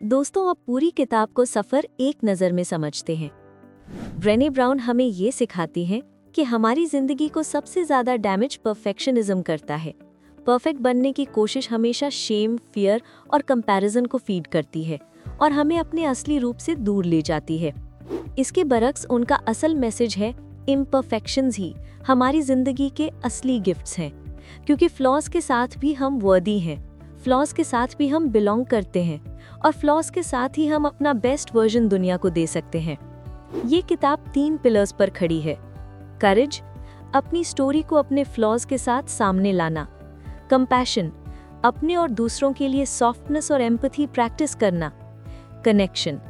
दोस्तों अब पूरी किताब को सफ़र एक नज़र में समझते हैं। ब्रेने ब्राउन हमें ये सिखाती हैं कि हमारी ज़िंदगी को सबसे ज़्यादा डैमेज परफेक्शनिज्म करता है। परफेक्ट बनने की कोशिश हमेशा शेम, फियर और कंपैरिजन को फ़ीड करती है और हमें अपने असली रूप से दूर ले जाती है। इसके बरक्स उनका असल मैसेज है, इम्परफेक्शंस ही हमारी ज़िंदगी के असली गिफ्ट्स हैं क्योंकि फ्लॉज के साथ भी हम वर्दी हैं। फ्लॉज के साथ भी हम बिलोंग करते हैं और फ्लॉज के साथ ही हम अपना बेस्ट वर्जन दुनिया को दे सकते हैं। ये किताब तीन पिलर्स पर खड़ी है। करेज अपनी स्टोरी को अपने फ्लॉज के साथ सामने लाना। कंपैशन अपने और दूसरों के लिए सॉफ्टनेस और एम्पथी प्रैक्टिस करना। कनेक्शन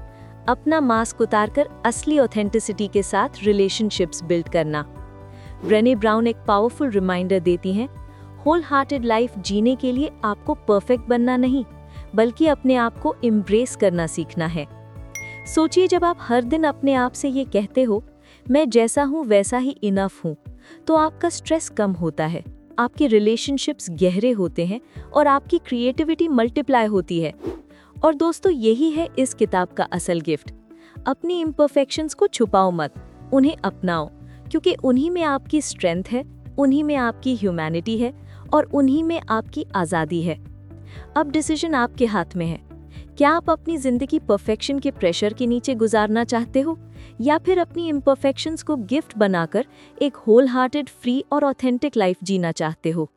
अपना मास्क उतारकर असली ऑथेंटिसिटी के साथ रिलेशनशिप्स बिल्ड करना। ब्रेने ब्राउन एक पावरफुल रिमाइंडर देती हैं होल हार्टेड लाइफ जीने के लिए आपको परफेक्ट बनना नहीं, बल्कि अपने आप को इम्ब्रेस करना सीखना है। सोचिए जब आप हर दिन अपने आप से ये कहते हो, मैं जैसा हूँ, वैसा ही इनफ हूँ तो आपका स्ट्रेस कम होता है, आपके रिलेशनशिप्स गहरे होते हैं और आपकी क्रिएटिविटी मल्टीप्लाई होती है। और दोस्तों, यही है इस किताब का असल गिफ्ट अपनी इम्परफेक्शंस को छुपाओ मत, उन्हें अपनाओ, क्योंकि उन्हीं में आपकी स्ट्रेंथ है उन्हीं में आपकी ह्यूमैनिटी है और उन्हीं में आपकी आज़ादी है। अब डिसीज़न आपके हाथ में है। क्या आप अपनी ज़िंदगी परफेक्शन के प्रेशर के नीचे गुजारना चाहते हो? या फिर अपनी इम्परफेक्शंस को गिफ्ट बनाकर एक होल हार्टेड फ्री और ऑथेंटिक लाइफ जीना चाहते हो?